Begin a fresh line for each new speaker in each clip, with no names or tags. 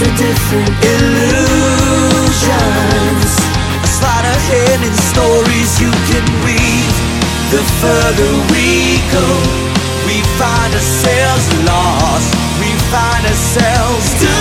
It's different illusions. A slide of hand in stories you can read. The further we go We find ourselves lost. We find ourselves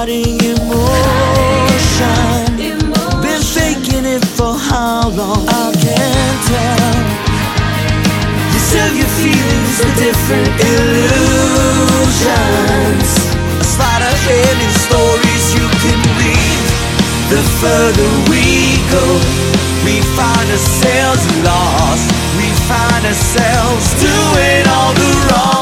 starting emotion. Been faking it for how long? I can't tell. You sell your feelings for different illusions. A slide of in stories you can read. The further we go, we find ourselves lost. We find ourselves doing all the wrong.